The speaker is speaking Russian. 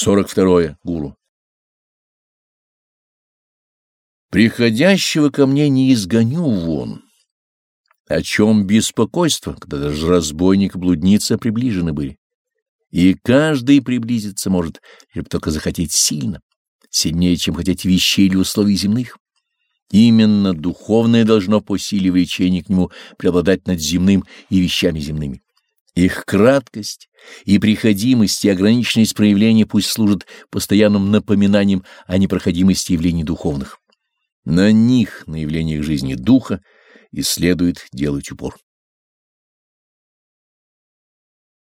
42. Гуру. Приходящего ко мне не изгоню вон. О чем беспокойство, когда даже разбойник и блудница приближены были. И каждый приблизиться может, лишь только захотеть сильно, сильнее, чем хотеть вещей или условий земных. Именно духовное должно по силе влечения к нему преобладать над земным и вещами земными. Их краткость и приходимость и ограниченность проявления пусть служат постоянным напоминанием о непроходимости явлений духовных. На них, на явлениях жизни духа, и следует делать упор.